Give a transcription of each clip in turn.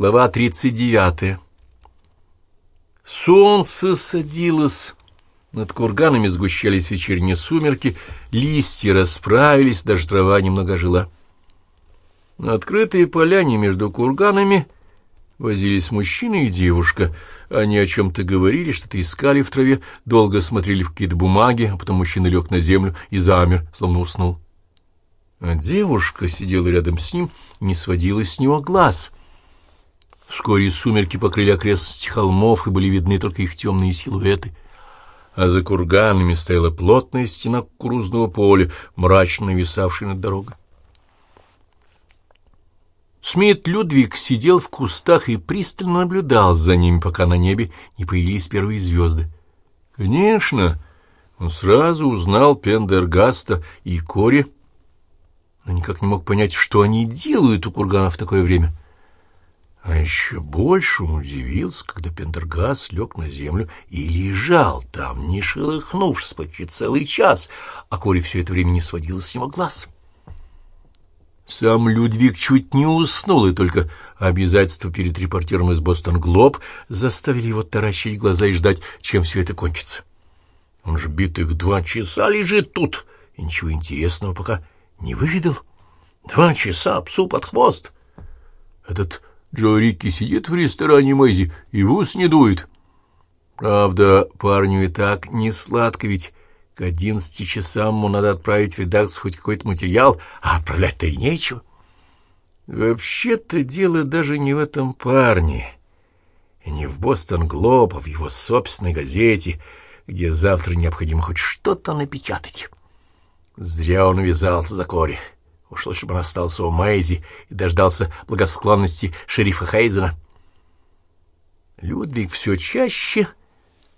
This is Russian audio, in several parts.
Глава 39. Солнце садилось, над курганами сгущались вечерние сумерки, листья расправились, даже трава немного жила. На открытой поляне между курганами возились мужчина и девушка. Они о чем-то говорили, что-то искали в траве, долго смотрели в какие-то бумаги, а потом мужчина лег на землю и замер, словно уснул. А девушка сидела рядом с ним и не сводила с него глаз — Вскоре сумерки покрыли окрестности холмов, и были видны только их темные силуэты. А за курганами стояла плотная стена кукурузного поля, мрачно нависавшая над дорогой. Смит Людвиг сидел в кустах и пристально наблюдал за ними, пока на небе не появились первые звезды. Конечно, он сразу узнал Пендергаста и Кори, но никак не мог понять, что они делают у кургана в такое время. А еще больше он удивился, когда Пендергас лег на землю и лежал там, не шелохнувшись почти целый час, а Кори все это время не сводила с него глаз. Сам Людвиг чуть не уснул, и только обязательства перед репортером из Бостон Глоб заставили его таращить глаза и ждать, чем все это кончится. Он же битых два часа лежит тут, и ничего интересного пока не выведал. Два часа псу под хвост. Этот Джо Рикки сидит в ресторане Мэйзи и в ус не дует. Правда, парню и так не сладко, ведь к одиннадцати часам ему надо отправить в редакцию хоть какой-то материал, а отправлять-то и нечего. Вообще-то дело даже не в этом парне, и не в Бостон Глоб, а в его собственной газете, где завтра необходимо хоть что-то напечатать. Зря он увязался за Кори. Уж лучше бы он остался у Мэйзи и дождался благосклонности шерифа Хейзена. Людвиг все чаще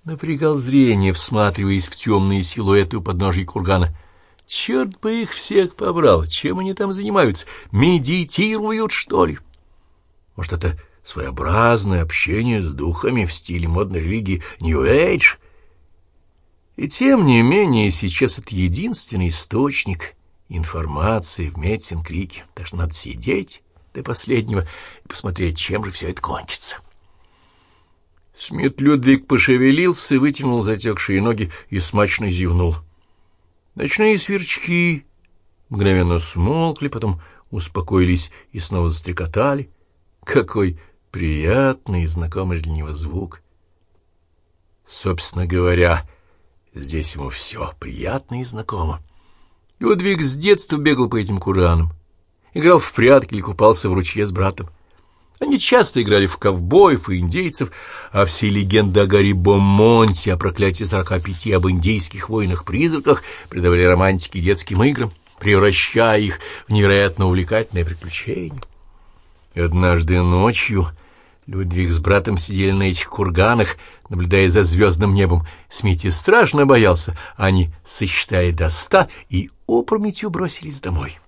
напрягал зрение, всматриваясь в темные силуэты у подножия кургана. Черт бы их всех побрал! Чем они там занимаются? Медитируют, что ли? Может, это своеобразное общение с духами в стиле модной религии Нью-Эйдж? И тем не менее сейчас это единственный источник — информации в Метсинг-Крике, так что надо сидеть до последнего и посмотреть, чем же все это кончится. Смит Людвиг пошевелился, вытянул затекшие ноги и смачно зевнул. Ночные сверчки мгновенно смолкли, потом успокоились и снова застрекотали. Какой приятный и знакомый для него звук! Собственно говоря, здесь ему все приятно и знакомо. Людвиг с детства бегал по этим куранам, играл в прятки или купался в ручье с братом. Они часто играли в ковбоев и индейцев, а все легенды о Гарри Бомонте, о проклятии сорока пяти, об индейских воинах-призраках придавали романтике детским играм, превращая их в невероятно увлекательное приключение. И однажды ночью Людвиг с братом сидели на этих курганах, наблюдая за звездным небом. Смити страшно боялся. Они сосчитали до ста и опрометью бросились домой.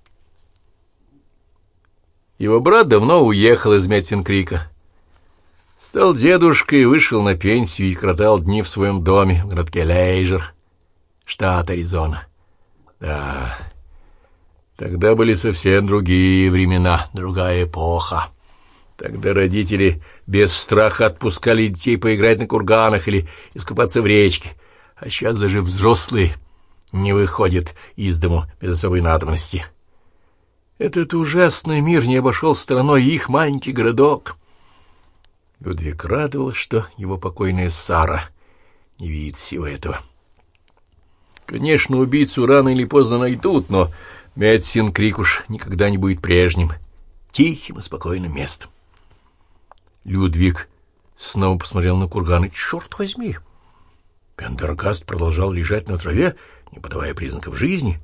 Его брат давно уехал из Меттинкрика. Стал дедушкой, вышел на пенсию и кротал дни в своем доме в городке Лейжер, штат Аризона. Да, тогда были совсем другие времена, другая эпоха. Тогда родители без страха отпускали детей поиграть на курганах или искупаться в речке, а сейчас даже взрослые не выходят из дому без особой надобности. Этот ужасный мир не обошел стороной их маленький городок. Людвиг радовался, что его покойная Сара не видит всего этого. Конечно, убийцу рано или поздно найдут, но Медсин Крик уж никогда не будет прежним, тихим и спокойным местом. Людвиг снова посмотрел на курганы. Черт возьми! Пендергаст продолжал лежать на траве, не подавая признаков жизни.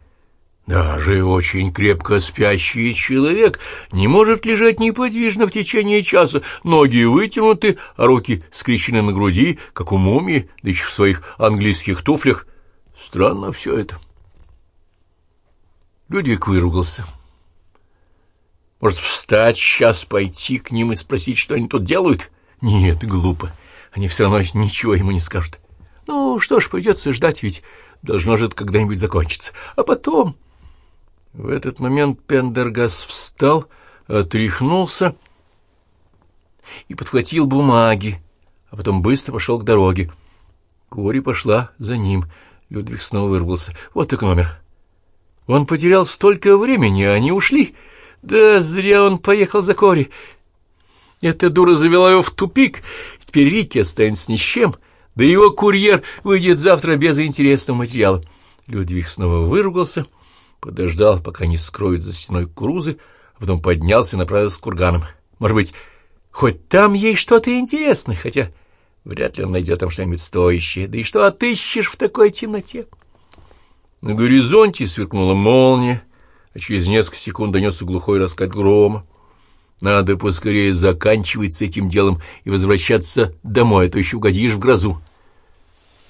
Даже очень крепко спящий человек не может лежать неподвижно в течение часа, ноги вытянуты, а руки скрещены на груди, как у мумии, да еще в своих английских туфлях. Странно все это. Людвиг выругался. Может, встать сейчас, пойти к ним и спросить, что они тут делают? Нет, глупо. Они все равно ничего ему не скажут. Ну, что ж, придется ждать, ведь должно же это когда-нибудь закончиться. А потом... В этот момент Пендергас встал, отряхнулся и подхватил бумаги, а потом быстро пошел к дороге. Кори пошла за ним. Людвиг снова вырвался. Вот так номер. Он потерял столько времени, а они ушли. Да зря он поехал за Кори. Эта дура завела его в тупик, теперь Рикки останется ни с чем, да его курьер выйдет завтра без интересного материала. Людвиг снова выругался, подождал, пока не скроют за стеной кукурузы, а потом поднялся и направился к курганам. Может быть, хоть там есть что-то интересное, хотя вряд ли он найдет там что-нибудь стоящее. Да и что отыщешь в такой темноте? На горизонте сверкнула молния, а через несколько секунд донесся глухой раскат грома. Надо поскорее заканчивать с этим делом и возвращаться домой, а то еще угодишь в грозу.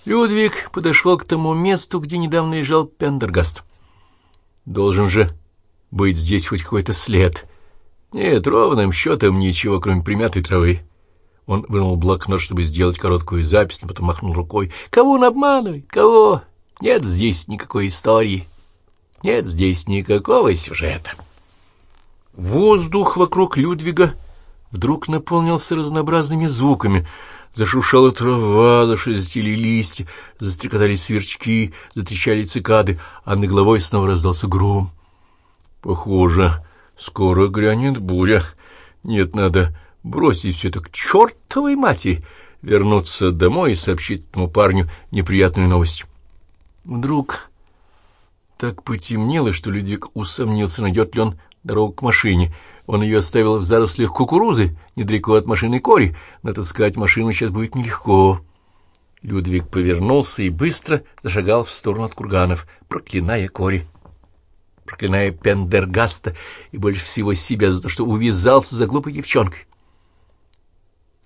Людвиг подошел к тому месту, где недавно лежал Пендергаст. Должен же быть здесь хоть какой-то след. Нет, ровным счетом ничего, кроме примятой травы. Он вынул блокнот, чтобы сделать короткую запись, но потом махнул рукой. Кого он обманывает? Кого? Нет здесь никакой истории. Нет здесь никакого сюжета. Воздух вокруг Людвига вдруг наполнился разнообразными звуками. Зашуршала трава, зашелестели листья, застрекотали сверчки, затрещали цикады, а на головой снова раздался гром. Похоже, скоро грянет буря. Нет, надо бросить все это к чертовой матери, вернуться домой и сообщить этому парню неприятную новость. Вдруг так потемнело, что Людвиг усомнился, найдет ли он дорогу к машине. Он ее оставил в зарослях кукурузы, недалеко от машины Кори. Натаскать машину сейчас будет нелегко. Людвиг повернулся и быстро зашагал в сторону от курганов, проклиная Кори, проклиная Пендергаста и больше всего себя за то, что увязался за глупой девчонкой.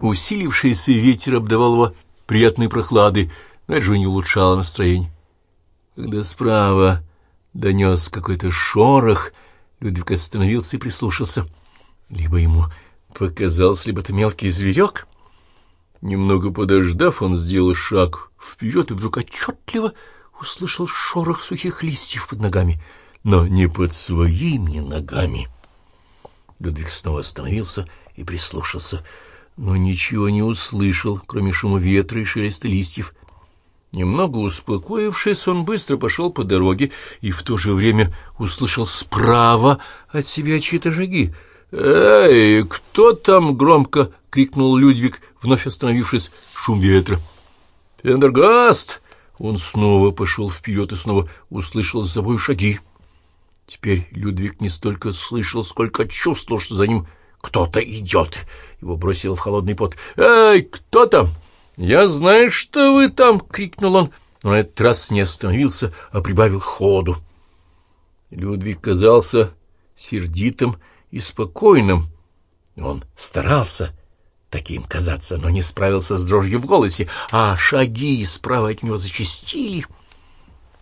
Усилившийся ветер обдавал его приятной прохладой, но это же не улучшало настроение. Когда справа донес какой-то шорох — Людвиг остановился и прислушался. Либо ему показался, либо это мелкий зверек. Немного подождав, он сделал шаг вперед и вдруг отчетливо услышал шорох сухих листьев под ногами, но не под своими ногами. Людвиг снова остановился и прислушался, но ничего не услышал, кроме шума ветра и шелеста листьев. Немного успокоившись, он быстро пошел по дороге и в то же время услышал справа от себя чьи-то шаги. «Эй, кто там?» — громко крикнул Людвиг, вновь остановившись шум ветра. «Пендергаст!» Он снова пошел вперед и снова услышал за собой шаги. Теперь Людвиг не столько слышал, сколько чувствовал, что за ним кто-то идет. Его бросило в холодный пот. «Эй, кто там?» «Я знаю, что вы там!» — крикнул он, но на этот раз не остановился, а прибавил ходу. Людвиг казался сердитым и спокойным. Он старался таким казаться, но не справился с дрожью в голосе, а шаги справа от него зачастили.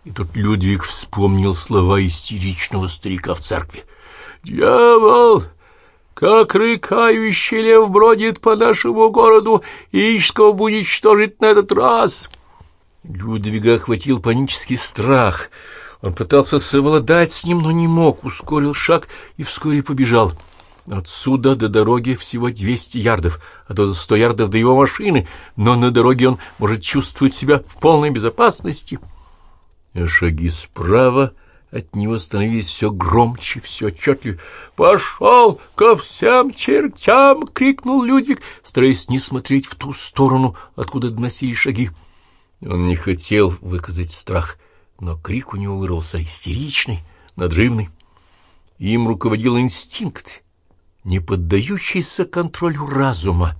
И тут Людвиг вспомнил слова истеричного старика в церкви. «Дьявол!» Как рыкающий лев бродит по нашему городу, и ищет кого будет уничтожить на этот раз. Людвига охватил панический страх. Он пытался совладать с ним, но не мог, ускорил шаг и вскоре побежал. Отсюда до дороги всего двести ярдов, а то сто ярдов до его машины, но на дороге он может чувствовать себя в полной безопасности. Шаги справа от него становились все громче, все отчетливее. «Пошел ко всем чертям!» — крикнул Людвиг, стараясь не смотреть в ту сторону, откуда доносили шаги. Он не хотел выказать страх, но крик у него вырвался истеричный, надрывный. Им руководил инстинкт, не поддающийся контролю разума,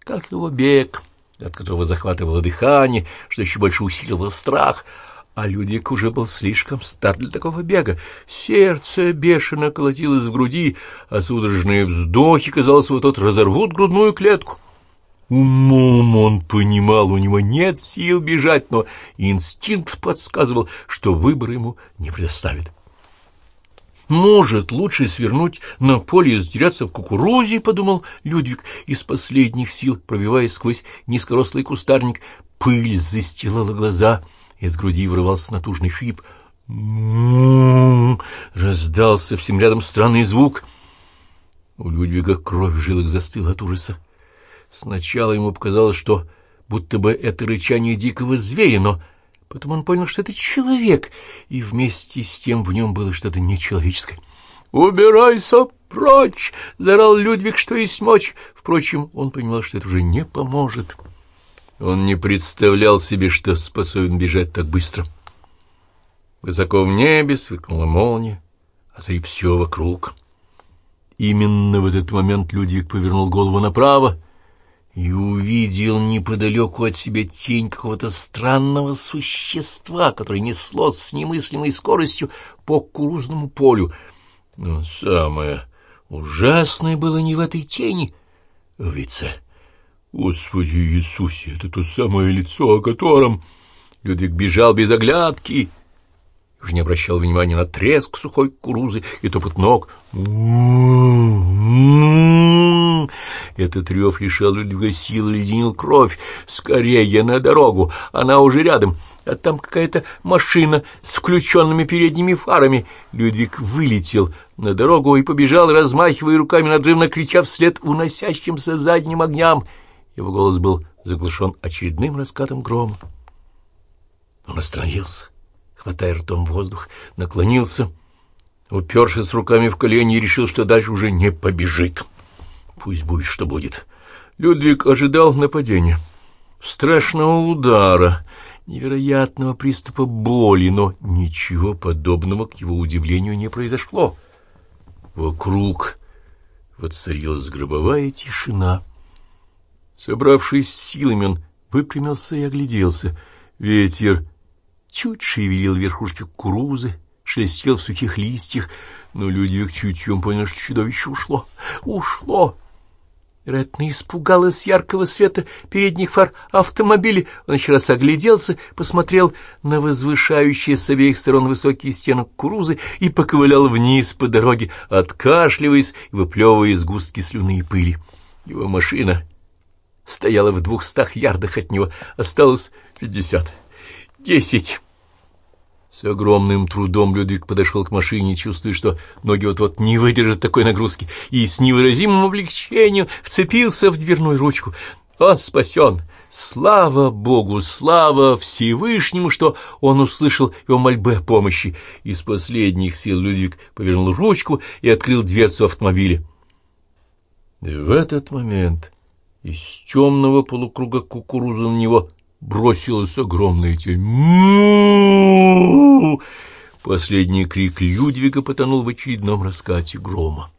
как его бег, от которого захватывало дыхание, что еще больше усиливало страх — а Людвиг уже был слишком стар для такого бега. Сердце бешено колотилось в груди, а судорожные вздохи, казалось, вот тот разорвут грудную клетку. Умом он понимал, у него нет сил бежать, но инстинкт подсказывал, что выбор ему не предоставит. «Может, лучше свернуть на поле и затеряться в кукурузе», — подумал Людвиг, из последних сил, пробиваясь сквозь низкорослый кустарник. Пыль застилала глаза — из груди вырывался натужный хрип. Раздался всем рядом странный звук. У Людвига кровь в жилах застыла от ужаса. Сначала ему показалось, что будто бы это рычание дикого зверя, но потом он понял, что это человек, и вместе с тем в нем было что-то нечеловеческое. «Убирайся прочь!» — заорал Людвиг, что есть мочь. Впрочем, он понимал, что это уже не поможет. Он не представлял себе, что способен бежать так быстро. Высоко в небе сверкнула молния, озрив все вокруг. Именно в этот момент Людвиг повернул голову направо и увидел неподалеку от себя тень какого-то странного существа, которое несло с немыслимой скоростью по кукурузному полю. Но самое ужасное было не в этой тени, а в лице. Господи Иисусе, это то самое лицо, о котором Людвиг бежал без оглядки — уже не обращал внимания на треск сухой кукурузы и топот ног. Этот рев лишал Людвига силы, леденил кровь. «Скорее на дорогу! Она уже рядом! А там какая-то машина с включенными передними фарами!» Людвиг вылетел на дорогу и побежал, размахивая руками, надрывно крича вслед уносящимся задним огням. Его голос был заглушен очередным раскатом грома. Он остановился хватая ртом воздух, наклонился, упершись руками в колени и решил, что дальше уже не побежит. Пусть будет, что будет. Людвиг ожидал нападения, страшного удара, невероятного приступа боли, но ничего подобного, к его удивлению, не произошло. Вокруг воцарилась гробовая тишина. Собравшись силами, он выпрямился и огляделся. Ветер чуть шевелил верхушки кукурузы, шелестел в сухих листьях, но Людвиг чутьем понял, что чудовище ушло. Ушло! Вероятно, испугалась яркого света передних фар автомобиля. Он еще раз огляделся, посмотрел на возвышающие с обеих сторон высокие стены кукурузы и поковылял вниз по дороге, откашливаясь и выплевывая сгустки слюны и пыли. Его машина стояла в двухстах ярдах от него, осталось пятьдесят. Десять. С огромным трудом Людвиг подошел к машине, чувствуя, что ноги вот-вот не выдержат такой нагрузки, и с невыразимым облегчением вцепился в дверную ручку. Он спасен! Слава Богу, слава Всевышнему, что он услышал его мольбы о помощи. Из последних сил Людвиг повернул ручку и открыл дверцу автомобиля. И в этот момент из темного полукруга кукурузы на него бросилась огромная тень. Последний крик Людвига потонул в очередном раскате грома.